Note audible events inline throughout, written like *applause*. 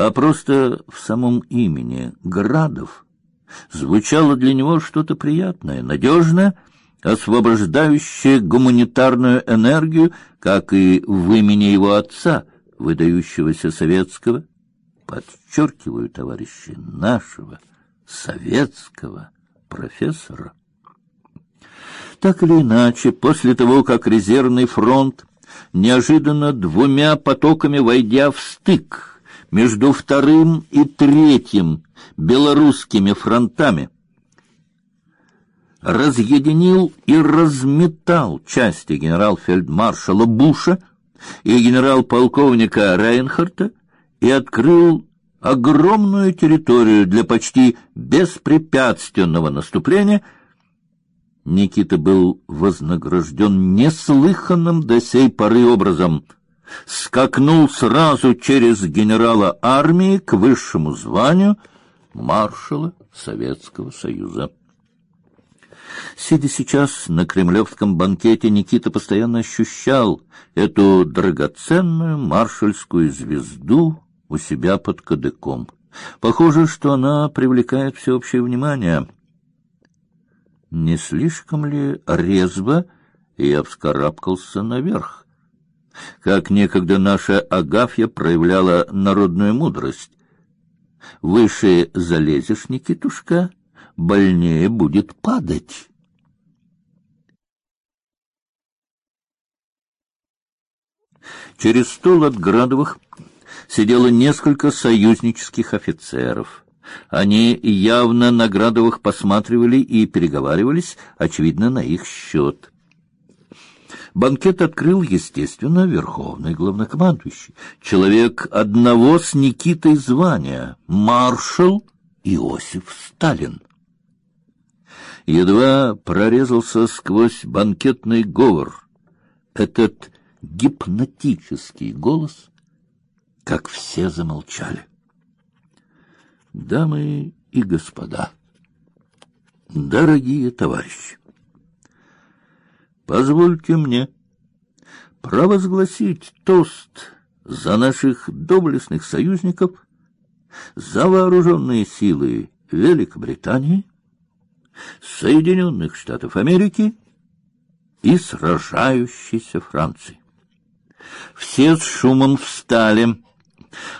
а просто в самом имени Градов звучало для него что-то приятное, надежное, освобождающее гуманитарную энергию, как и в имени его отца, выдающегося советского, подчеркиваю, товарищи, нашего советского профессора. Так или иначе, после того, как резервный фронт неожиданно двумя потоками войдя в стык между вторым и третьим белорусскими фронтами, разъединил и разметал части генерал-фельдмаршала Буша и генерал-полковника Рейнхарта и открыл огромную территорию для почти беспрепятственного наступления – Никита был вознагражден неслыханным до сей поры образом. Скакнул сразу через генерала армии к высшему званию маршала Советского Союза. Сидя сейчас на кремлевском банкете, Никита постоянно ощущал эту драгоценную маршальскую звезду у себя под кадыком. Похоже, что она привлекает всеобщее внимание — не слишком ли резво я вскарабкался наверх? Как некогда наша Агафья проявляла народную мудрость. Выше залезешь, Никитушка, больнее будет падать. Через стол от Градовых сидело несколько союзнических офицеров. Они явно на Градовых посматривали и переговаривались, очевидно, на их счет. Банкет открыл, естественно, верховный главнокомандующий, человек одного с Никитой звания, маршал Иосиф Сталин. Едва прорезался сквозь банкетный говор этот гипнотический голос, как все замолчали дамы и господа, дорогие товарищи, позвольте мне провозгласить тост за наших доблестных союзников, за вооруженные силы Великобритании, Соединенных Штатов Америки и сражающейся Франции. Все с шумом встали.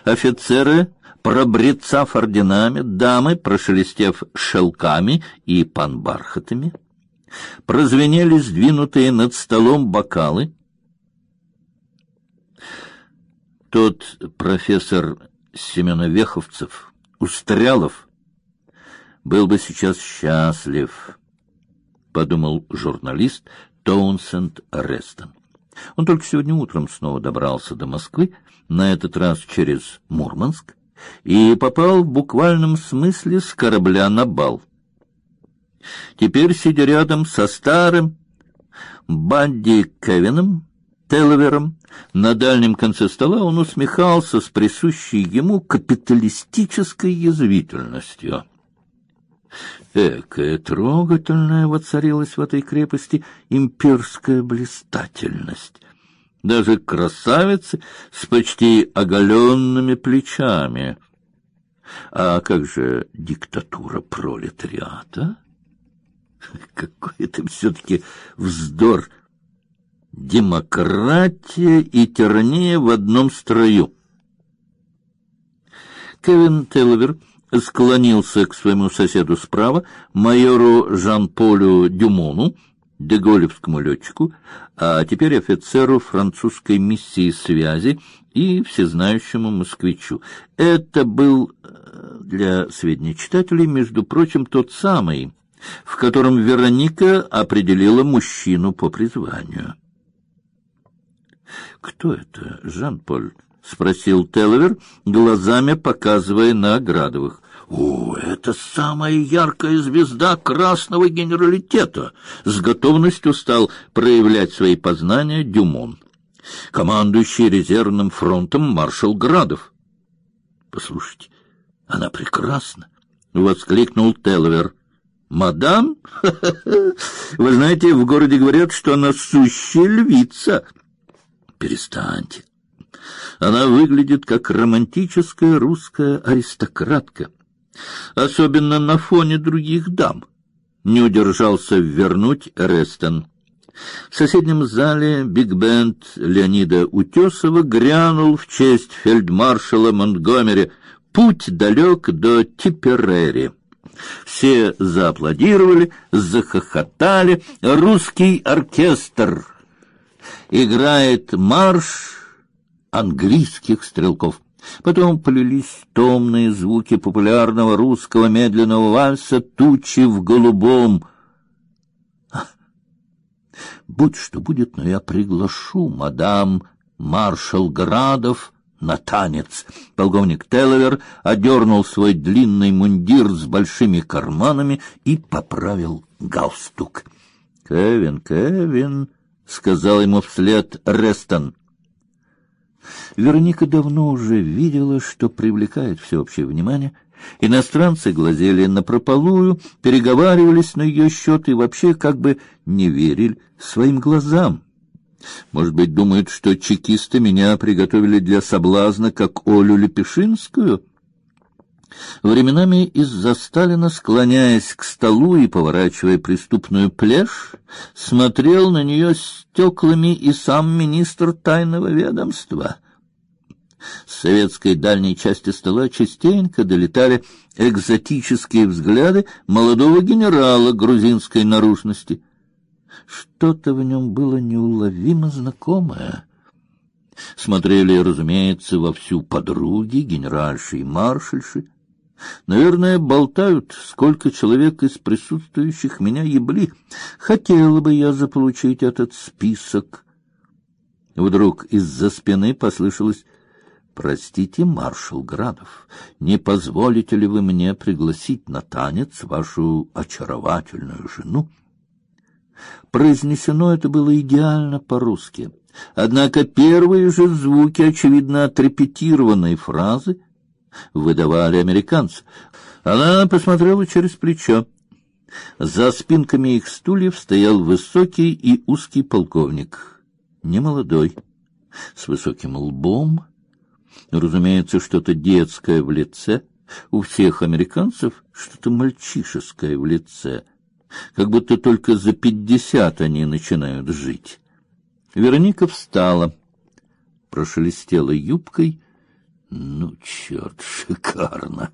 Офицеры пробрецав орденами, дамы, прошелестев шелками и панбархатами, прозвенели сдвинутые над столом бокалы. Тот профессор Семеновеховцев, Устрялов, был бы сейчас счастлив, подумал журналист Тоунсенд Рестон. Он только сегодня утром снова добрался до Москвы, на этот раз через Мурманск, и попал в буквальном смысле с корабля на бал. Теперь, сидя рядом со старым Бадди Кевином, Телвером, на дальнем конце стола он усмехался с присущей ему капиталистической язвительностью. Экая трогательная воцарилась в этой крепости имперская блистательность даже красавицы с почти оголенными плечами. А как же диктатура пролетариата? *laughs* Какой это все-таки вздор! Демократия и тирания в одном строю. Кевин Телвер склонился к своему соседу справа, майору Жан-Полю Дюмону, деголевскому летчику, а теперь офицеру французской миссии связи и всезнающему москвичу. Это был э, для сведения читателей, между прочим, тот самый, в котором Вероника определила мужчину по призванию. Кто это, Жан-Поль? спросил Телвер, глазами показывая на Градовых. О, это самая яркая звезда красного генералитета! С готовностью стал проявлять свои познания Дюмон. Командующий резервным фронтом маршал Градов. Послушайте, она прекрасна! воскликнул Телвер. Мадам, *laughs* вы знаете, в городе говорят, что она сущая львица. Перестаньте. Она выглядит как романтическая русская аристократка, особенно на фоне других дам. Не удержался вернуть Рестон. В соседнем зале биг-бенд Леонида Утесова грянул в честь фельдмаршала Монтгомери «Путь далек до Типерери». Все зааплодировали, захохотали. Русский оркестр играет марш английских стрелков. Потом полились томные звуки популярного русского медленного вальса «Тучи в голубом». Будь что будет, но я приглашу мадам маршал Градов на танец. Полковник Телловер одернул свой длинный мундир с большими карманами и поправил галстук. «Кевин, Кевин», — сказал ему вслед Рестон. Вероника давно уже видела, что привлекает всеобщее внимание. Иностранцы глазели на прополую, переговаривались на ее счет и вообще как бы не верили своим глазам. Может быть, думают, что чекисты меня приготовили для соблазна, как Олю Лепешинскую? Временами из-за Сталина, склоняясь к столу и поворачивая преступную плешь, смотрел на нее стеклами и сам министр тайного ведомства. С советской дальней части стола частенько долетали экзотические взгляды молодого генерала грузинской наружности — что-то в нем было неуловимо знакомое. Смотрели, разумеется, во всю подруги, генеральши и маршальши. Наверное, болтают, сколько человек из присутствующих меня ебли. Хотела бы я заполучить этот список. Вдруг из-за спины послышалось Простите, маршал Градов, не позволите ли вы мне пригласить на танец вашу очаровательную жену? Произнесено это было идеально по-русски. Однако первые же звуки, очевидно отрепетированной фразы, выдавали американцы. Она посмотрела через плечо. За спинками их стульев стоял высокий и узкий полковник, немолодой, с высоким лбом, разумеется, что-то детское в лице. У всех американцев что-то мальчишеское в лице как будто только за пятьдесят они начинают жить. Вероника встала, прошелестела юбкой. Ну, черт, шикарно!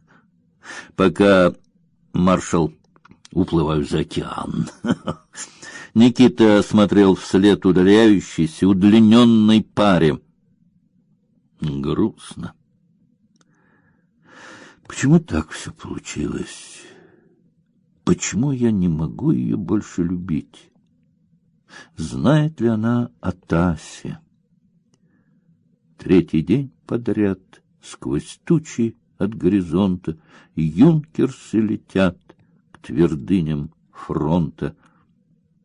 Пока маршал уплываю за океан. *laughs* Никита смотрел вслед удаляющейся удлиненной паре. Грустно. Почему так все получилось? Почему я не могу ее больше любить? Знает ли она о Тасе? Третий день подряд сквозь тучи от горизонта юнкерсы летят к твердыням фронта.